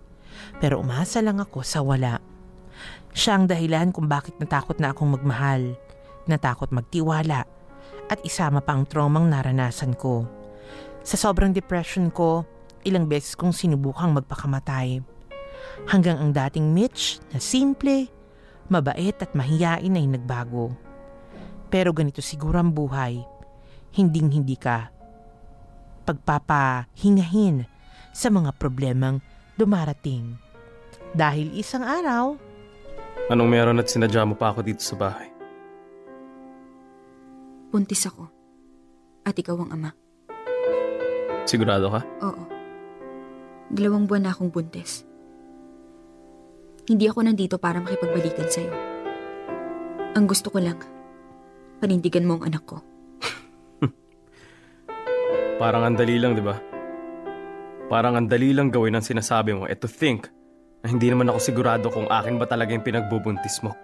Pero umasa lang ako sa wala. Siya ang dahilan kung bakit natakot na akong magmahal, natakot magtiwala, at isama pa ang traumang naranasan ko. Sa sobrang depression ko, ilang beses kong sinubukang magpakamatay. Hanggang ang dating Mitch na simple, mabait at mahiyain ay nagbago. Pero ganito siguro ang buhay. Hinding hindi ka pagpapahingahin sa mga problemang dumarating. Dahil isang araw, Anong meron at sinadya mo pa ako dito sa bahay? Buntis ako. At ikaw ang ama. Sigurado ka? Oo. Dalawang buwan na akong buntis. Hindi ako nandito para makipagbalikan sa'yo. Ang gusto ko lang, panindigan mo ang anak ko. Parang ang dali lang, di ba? Parang ang dali lang gawin ang sinasabi mo. And to think na hindi naman ako sigurado kung akin ba talaga yung pinagbubuntis mo.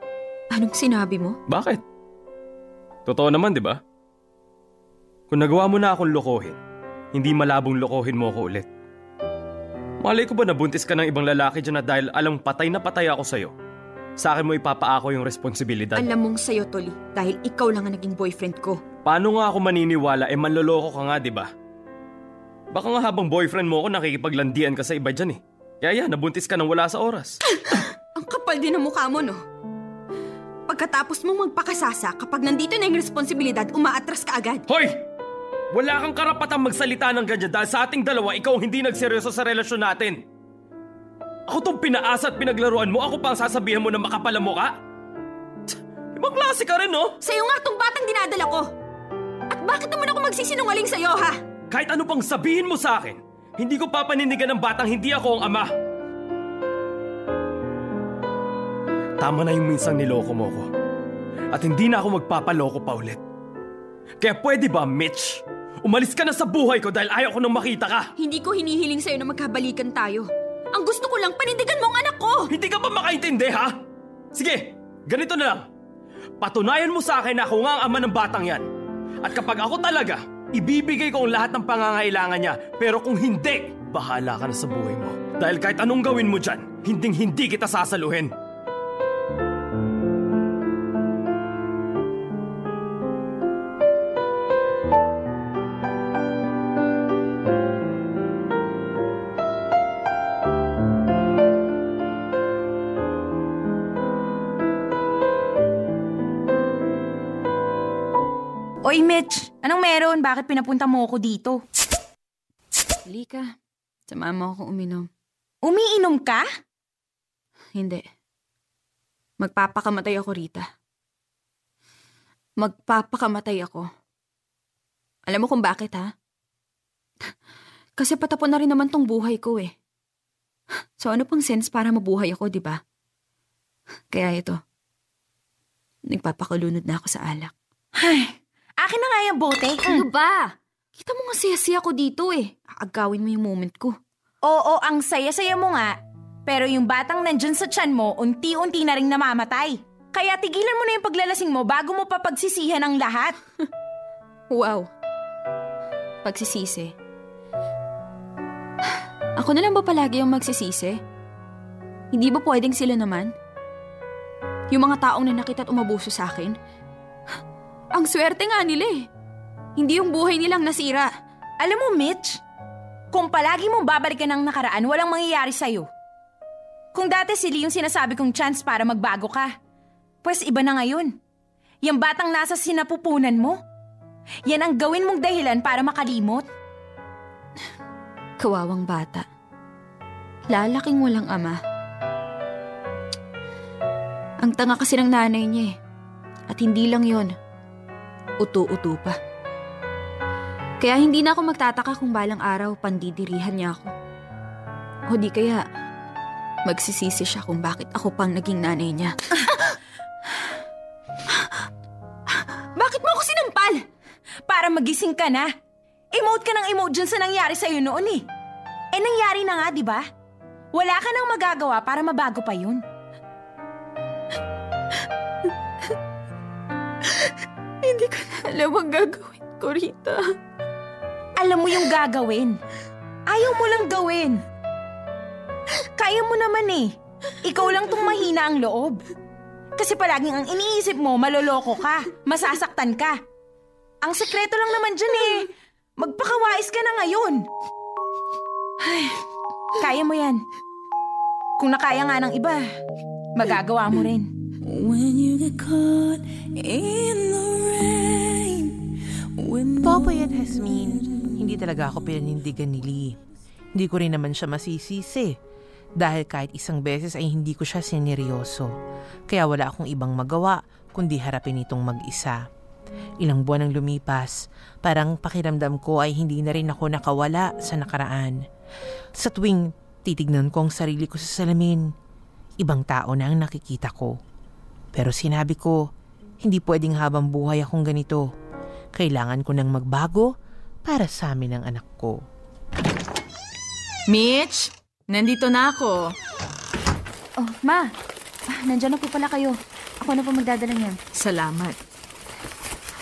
Anong sinabi mo? Bakit? Totoo naman, di ba? Kung nagawa mo na akong lokohin, hindi malabong lokohin mo ako ulit. Malay ko ba nabuntis ka ng ibang lalaki dyan na dahil alam patay na patay ako sa'yo? Sa akin mo ipapaako yung responsibilidad. Alam mong sa'yo, Toli, dahil ikaw lang ang naging boyfriend ko. Paano nga ako maniniwala eh manloloko ka nga, di ba? Baka nga habang boyfriend mo ako nakikipaglandian ka sa iba dyan eh. Kaya yan, nabuntis ka nang wala sa oras. Ang kapal din ng mukha mo, no? Pagkatapos mong magpakasasa, kapag nandito na yung responsibilidad, umaatras ka agad. Hoy! Wala kang karapatang magsalita ng ganyan dahil sa ating dalawa, ikaw hindi nagseryoso sa relasyon natin. Ako tong pinaasa at pinaglaruan mo, ako pa ang sasabihan mo na makapal ang mukha? Ibang klase ka rin, no? Sa'yo nga tong batang dinadala ko. At bakit naman ako magsisinungaling sa'yo, ha? Kahit ano pang sabihin mo sa akin, hindi ko papanindigan ng batang hindi ako ang ama. Tama na yung minsang niloko mo ko. At hindi na ako magpapaloko pa ulit. Kaya pwede ba, Mitch? Umalis ka na sa buhay ko dahil ayaw ko nang makita ka. Hindi ko hinihiling sa'yo na magkabalikan tayo. Ang gusto ko lang, panindigan mo ang anak ko! Hindi ka ba makaintindi, ha? Sige, ganito na lang. Patunayan mo sa akin na ako nga ang ama ng batang yan. At kapag ako talaga, ibibigay ko ang lahat ng pangangailangan niya. Pero kung hindi, bahala ka na sa buhay mo. Dahil kahit anong gawin mo dyan, hinding hindi kita sasaluhin. Oy, Mitch, anong meron? Bakit pinapunta mo ako dito? Lika, samahan mo ako uminom. Umiinom ka? Hindi. Magpapakamatay ako, Rita. Magpapakamatay ako. Alam mo kung bakit, ha? Kasi patapon na rin naman tong buhay ko, eh. So ano pang sense para mabuhay ako, di ba? Kaya ito. Nagpapakalunod na ako sa alak. Ay, akin na nga yung bote. Ano ba? Kita mo nga siya ko dito, eh. Aagawin mo yung moment ko. Oo, ang saya-saya mo nga. Pero yung batang nandyan sa tiyan mo, unti-unti na rin namamatay. Kaya tigilan mo na yung paglalasing mo bago mo pa pagsisihan ang lahat. Wow. Pagsisisi. Ako na lang ba palagi yung magsisisi? Hindi ba pwedeng sila naman? Yung mga taong nanakit at umabuso sa akin? Ang swerte nga nila eh. Hindi yung buhay nilang nasira. Alam mo, Mitch, kung palagi mong babalikan ang nakaraan, walang mangyayari sa'yo. Kung dati sili yung sinasabi kong chance para magbago ka, pues iba na ngayon. Yung batang nasa sinapupunan mo, yan ang gawin mong dahilan para makalimot. Kawawang bata. Lalaking walang ama. Ang tanga kasi ng nanay niya eh. At hindi lang yon. Uto-uto pa. Kaya hindi na ako magtataka kung balang araw pandidirihan niya ako. O di kaya, magsisisi siya kung bakit ako pang naging nanay niya. bakit mo ako sinampal? Para magising ka na. Emote ka ng emote dyan sa nangyari sa'yo noon eh. Eh nangyari na nga, di ba? Wala ka nang magagawa para mabago pa yun. Hindi ko na alam ang gagawin ko, Rita. Alam mo yung gagawin. Ayaw mo lang gawin. Kaya mo naman eh. Ikaw lang tong mahina ang loob. Kasi palaging ang iniisip mo, maloloko ka, masasaktan ka. Ang sekreto lang naman dyan eh. Magpakawais ka na ngayon. Ay, kaya mo yan. Kung nakaya nga ng iba, magagawa mo rin. When you get caught in the. When Popoy at Hasmin, hindi talaga ako pinanindigan ni Lee. Hindi ko rin naman siya masisisi. Dahil kahit isang beses ay hindi ko siya sineryoso. Kaya wala akong ibang magawa kundi harapin itong mag-isa. Ilang buwan ang lumipas, parang pakiramdam ko ay hindi na rin ako nakawala sa nakaraan. Sa tuwing titignan ko ang sarili ko sa salamin, ibang tao na ang nakikita ko. Pero sinabi ko, hindi pwedeng habang buhay akong ganito. Kailangan ko nang magbago para sa amin ang anak ko. Mitch, nandito na ako. Oh, ma. Ah, Nandyan na po pala kayo. Ako na po magdadala niyan. Salamat.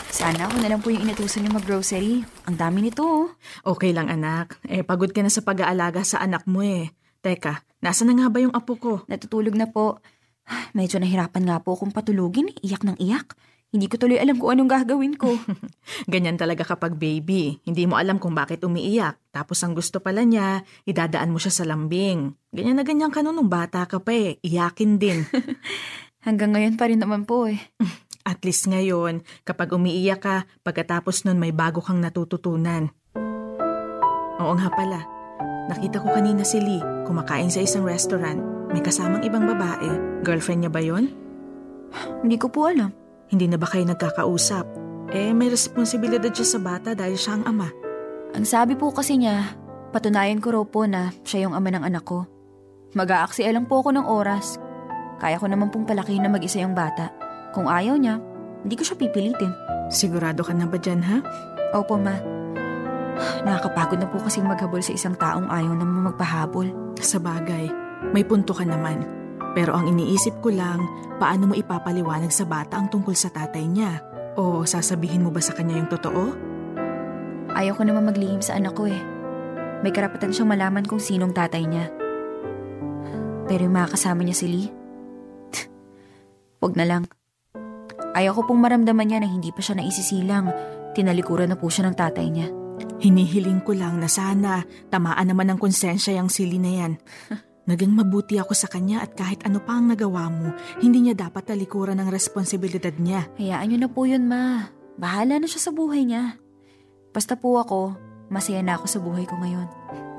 Sana ako na lang po yung inutusan niyo mag-grocery. Ang dami nito, oh. Okay lang anak. Eh, pagod ka na sa pag-aalaga sa anak mo eh. Teka, nasa na nga ba yung apo ko? Natutulog na po. Ah, Medyo nahirapan nga po akong patulugin. Iyak ng iyak. Hindi ko tuloy alam kung anong gagawin ko. Ganyan talaga kapag baby. Hindi mo alam kung bakit umiiyak. Tapos ang gusto pala niya, idadaan mo siya sa lambing. Ganyan na ganyan ka nun nung bata ka pa eh. Iyakin din. Hanggang ngayon pa rin naman po eh. At least ngayon, kapag umiiyak ka, pagkatapos nun may bago kang natututunan. Oo nga pala. Nakita ko kanina si Lee, kumakain sa isang restaurant. May kasamang ibang babae. Girlfriend niya ba yon? Hindi ko po alam. Hindi na ba kayo nagkakausap? Eh, may responsibilidad siya sa bata dahil siya ang ama. Ang sabi po kasi niya, patunayan ko raw po na siya yung ama ng anak ko. Mag-aaksi lang po ako ng oras. Kaya ko naman pong palakihin na mag-isa yung bata. Kung ayaw niya, hindi ko siya pipilitin. Sigurado ka na ba dyan, ha? Opo, ma. Nakakapagod na po kasing maghabol sa isang taong ayaw naman magpahabol. Sa bagay, may punto ka naman. Pero ang iniisip ko lang, paano mo ipapaliwanag sa bata ang tungkol sa tatay niya? O sasabihin mo ba sa kanya yung totoo? Ayaw ko naman maglihim sa anak ko eh. May karapatan siyang malaman kung sinong tatay niya. Pero yung mga kasama niya si Lee, Huwag na lang. Ayaw ko pong maramdaman niya na hindi pa siya naisisilang. Tinalikuran na po siya ng tatay niya. Hinihiling ko lang na sana tamaan naman ng konsensya yung sili na yan. Naging mabuti ako sa kanya at kahit ano pa ang nagawa mo, hindi niya dapat talikuran ng responsibilidad niya. Hayaan niyo na po yun, ma. Bahala na siya sa buhay niya. Basta po ako, masaya na ako sa buhay ko ngayon.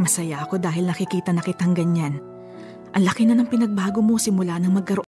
Masaya ako dahil nakikita na kitang ganyan. Ang laki na ng pinagbago mo simula nang magkaroon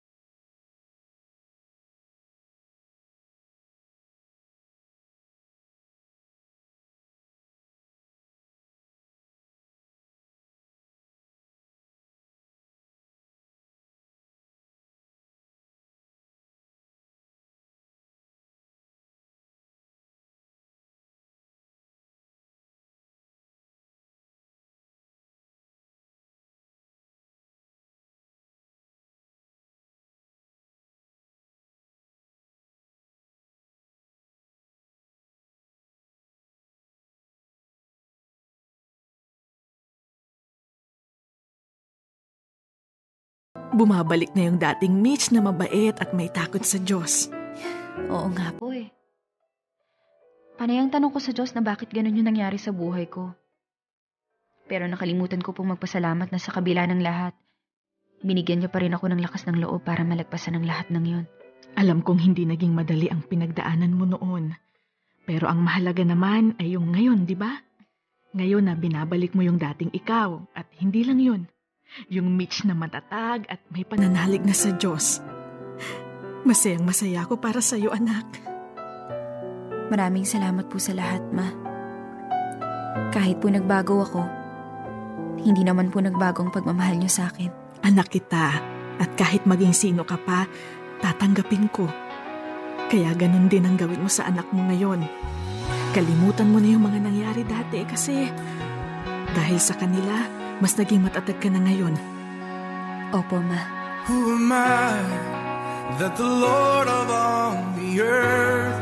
Bumabalik na yung dating Mitch na mabait at may takot sa Diyos. Oo nga po eh. Panay ang tanong ko sa Diyos na bakit ganun yung nangyari sa buhay ko. Pero nakalimutan ko pong magpasalamat na sa kabila ng lahat, binigyan niya pa rin ako ng lakas ng loob para malagpasan ang lahat ng yon. Alam kong hindi naging madali ang pinagdaanan mo noon. Pero ang mahalaga naman ay yung ngayon, di ba? Ngayon na binabalik mo yung dating ikaw at hindi lang yun. Yung Mitch na matatag at may pananalig na sa Diyos. Masayang masaya ako para sa iyo, anak. Maraming salamat po sa lahat, ma. Kahit po nagbago ako, hindi naman po nagbago ang pagmamahal niyo sa akin. Anak kita at kahit maging sino ka pa, tatanggapin ko. Kaya ganun din ang gawin mo sa anak mo ngayon. Kalimutan mo na yung mga nangyari dati kasi dahil sa kanila, mas naging matatag ka na ngayon. Opo, ma. Who am I that the Lord of all the earth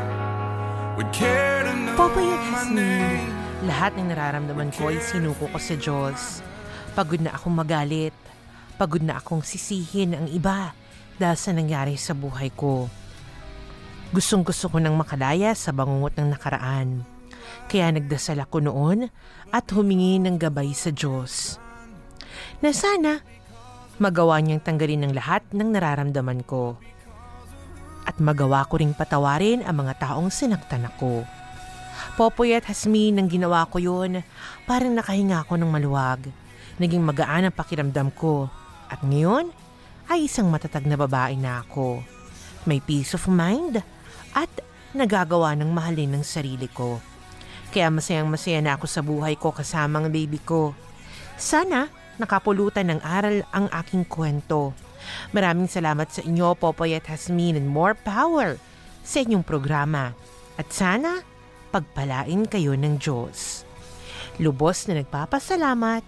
would care to know my name? lahat ng nararamdaman ko ay sinuko ko sa Diyos. Pagod na akong magalit. Pagod na akong sisihin ang iba dahil sa nangyari sa buhay ko. Gustong gusto ko nang makalaya sa bangungot ng nakaraan. Kaya nagdasal ako noon at humingi ng gabay sa Diyos. Na sana magawa niyang tanggalin ng lahat ng nararamdaman ko. At magawa ko ring patawarin ang mga taong sinaktan ako. Popoy at Hasmin nang ginawa ko yun, parang nakahinga ako ng maluwag. Naging magaan ang pakiramdam ko. At ngayon, ay isang matatag na babae na ako. May peace of mind at nagagawa ng mahalin ng sarili ko. Kaya masayang masaya na ako sa buhay ko kasama ang baby ko. Sana nakapulutan ng aral ang aking kwento. Maraming salamat sa inyo, Popoy at Hasmin, and more power sa inyong programa. At sana, pagpalain kayo ng Diyos. Lubos na nagpapasalamat,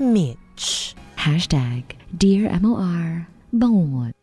Mitch. Hashtag Dear MOR Bangungot.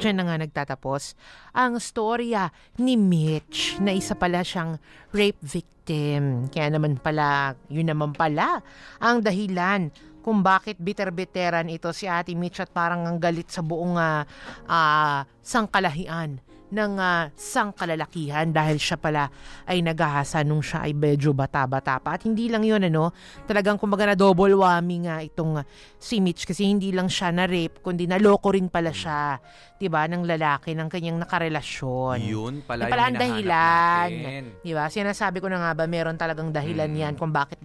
Diyan na nga nagtatapos ang storya ni Mitch na isa pala siyang rape victim. Kaya naman pala, yun naman pala ang dahilan kung bakit bitter-biteran ito si Ate Mitch at parang ang galit sa buong ah, ah, sangkalahian ng uh, sangkalalakihan dahil siya pala ay naghahasa nung siya ay medyo bata-bata pa. At hindi lang yun, ano, talagang kumbaga na double whammy nga itong uh, si Mitch kasi hindi lang siya na rape, kundi naloko rin pala siya, 'di ba, ng lalaki ng kanyang nakarelasyon. Yun pala Yun pala yung dahilan. Di ba? Sinasabi ko na nga ba, meron talagang dahilan Mm. yan kung bakit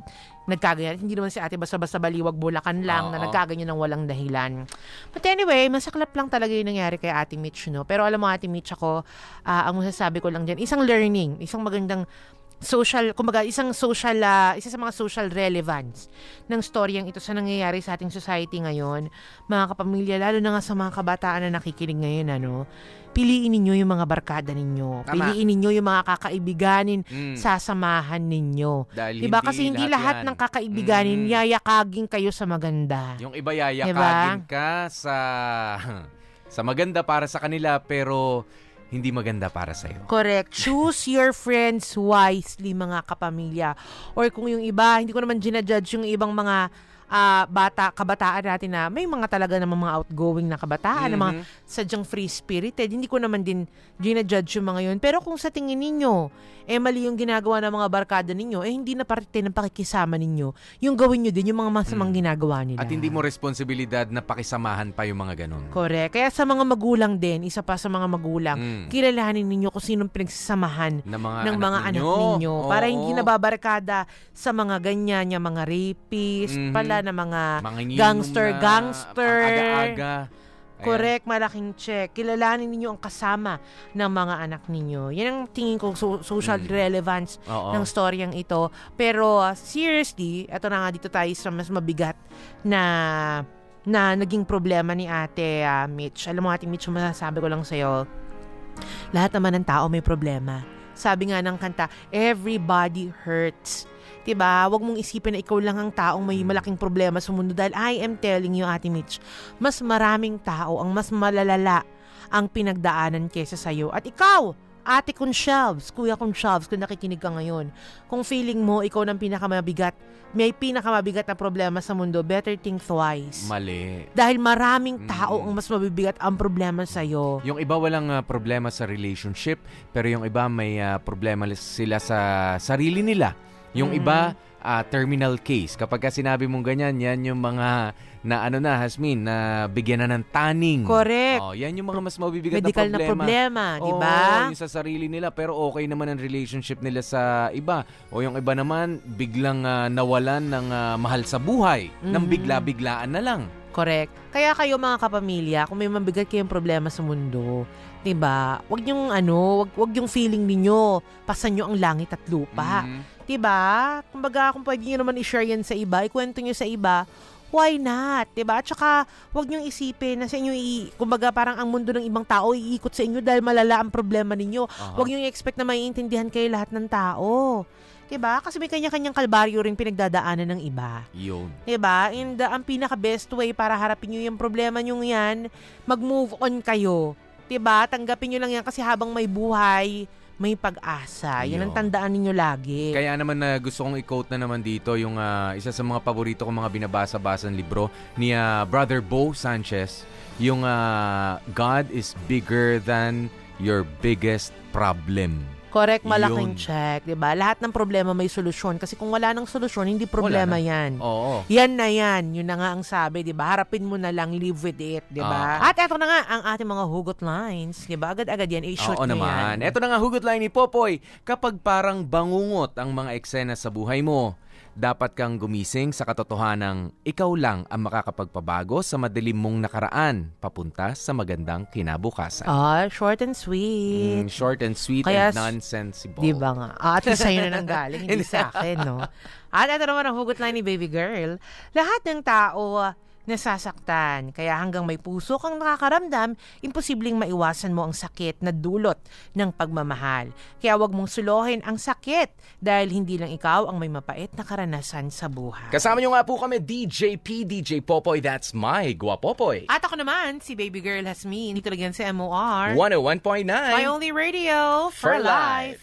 nagkaganyan. Hindi naman si ate basta-basta baliwag bulakan lang na Oo. nagkaganyan ng walang dahilan. But anyway, masaklap lang talaga yung nangyari kay ate Mitch, no? Pero alam mo, ate Mitch, ako, ah, ang masasabi ko lang dyan, isang learning, isang magandang social, kumbaga isang social, ah, isa sa mga social relevance ng storyang ito sa nangyayari sa ating society ngayon, mga kapamilya, lalo na nga sa mga kabataan na nakikinig ngayon, ano, piliin ninyo yung mga barkada ninyo. Tama. Piliin ninyo yung mga kakaibiganin, Mm. sasamahan ninyo. Dahil Diba? Kasi hindi lahat, yan. ng kakaibiganin, Mm. yayakagin kayo sa maganda. Yung iba yayakagin Diba? ka sa sa maganda para sa kanila pero hindi maganda para sa iyo. Correct. Choose your friends wisely, mga kapamilya. Or kung yung iba, hindi ko naman ginajudge yung ibang mga ah, bata, kabataan natin na may mga talaga namang mga outgoing na kabataan, na mga Mhm. sadyang free-spirited. Hindi ko naman din ginajudge yung mga yun. Pero kung sa tingin ninyo, eh mali yung ginagawa ng mga barkada ninyo, eh hindi na parte ng pakikisama ninyo. Yung gawin nyo din, yung mga masamang ginagawa nila. At hindi mo responsibilidad na pakisamahan pa yung mga ganun. Correct. Kaya sa mga magulang din, isa pa sa mga magulang, Mm. kilalanin ninyo kung sinong pinagsasamahan ng mga, ng anak, mga anak ninyo. ninyo. Para Oo. hindi nababarkada sa mga ganyan, yung mga rapist, Mhm. pala na mga Manginginom gangster, na, gangster. pang-aga-aga. Ayan. Correct, malaking check. Kilalanin ninyo ang kasama ng mga anak ninyo. Yan ang tingin ko so- social Mm. relevance Oo. ng storyang ito. Pero uh, seriously, eto na nga dito tayo sa mas mabigat na na naging problema ni Ate ah, Mitch. Alam mo, Ate Mitch, masasabi ko lang sa'yo, lahat naman ng tao may problema. Sabi nga ng kanta, everybody hurts. 'Di ba? Huwag mong isipin na ikaw lang ang taong may malaking problema sa mundo dahil I am telling you, Ate Mitch, mas maraming tao ang mas malalala ang pinagdaanan kesa sa'yo. At ikaw, ate kong shelves, kuya kong shelves, kung nakikinig ka ngayon, kung feeling mo ikaw ng pinakamabigat, may pinakamabigat na problema sa mundo, better think twice. Mali. Dahil maraming tao Mm. ang mas mabibigat ang problema sa'yo. Yung iba walang ah, problema sa relationship, pero yung iba may ah, problema sila sa sarili nila. Yung Mhm. iba ah, terminal case. Kapag ka sinabi mong ganyan, yan yung mga na ano na Hasmin na bigyan na ng tanning. Correct. Oh, yan yung mga mas mabibigat Medical na na problema. problema, di ba? yung sa sarili nila pero okay naman ang relationship nila sa iba. O yung iba naman biglang ah, nawalan ng ah, mahal sa buhay nang Mhm. bigla-biglaan na lang. Correct. Kaya kayo mga kapamilya, kung may mabigat kayong problema sa mundo, 'di ba? Wag yung ano, wag, wag yung feeling ninyo, pasan nyo ang langit at lupa. Mhm. 'Di ba? Kumbaga, kung pwede nyo naman i-share yan sa iba, ikwento nyo sa iba, why not? 'Di ba? At saka, wag nyo isipin na sa inyo, i, kumbaga parang ang mundo ng ibang tao iikot sa inyo dahil malala ang problema ninyo. Aha. Wag nyo i-expect na maiintindihan kayo lahat ng tao. 'Di ba? Kasi may kanya-kanyang kalbaryo ring pinagdadaanan ng iba. Yun. 'Di ba? And uh, ang pinaka best way para harapin niyo yung problema niyo 'yan, mag-move on kayo. 'Di ba? Tanggapin niyo lang 'yan kasi habang may buhay, may pag-asa. Yan ang tandaan ninyo lagi. Kaya naman na gusto kong i-quote na naman dito yung ah, isa sa mga paborito kong mga binabasa-basa ng libro ni ah, Brother Bo Sanchez, yung ah, God is bigger than your biggest problem. Correct, malaking Yun. check, 'di ba? Lahat ng problema may solusyon kasi kung wala ng solusyon, hindi problema na. 'yan. Oo. Yan na yan. Yun na nga ang sabi, di ba? Harapin mo na lang, live with it, di ba? Ah. At eto na nga ang ating mga hugot lines, di ba? Agad-agad yan, i-shoot Oo nyo naman. yan. Ito na nga hugot line ni Popoy. Kapag parang bangungot ang mga eksena sa buhay mo, dapat kang gumising sa katotohanang ikaw lang ang makakapagpabago sa madilim mong nakaraan papunta sa magandang kinabukasan. Ah, short and sweet. Mm, short and sweet Kaya and nonsensible. Di ba nga? Ah, at sa'yo na nanggaling, hindi sa akin, no? At ito naman ang hugot line ni Baby Girl. Lahat ng tao nasasaktan. Kaya hanggang may puso kang nakakaramdam, imposibleng maiwasan mo ang sakit na dulot ng pagmamahal. Kaya wag mong suluhin ang sakit dahil hindi lang ikaw ang may mapait na karanasan sa buhay. Kasama nyo nga po kami, DJ P, DJ Popoy, that's my Guapopoy. At ako naman, si Baby Girl Hasmin. Dito lang yan sa MOR. 101.9. My only radio for, For life.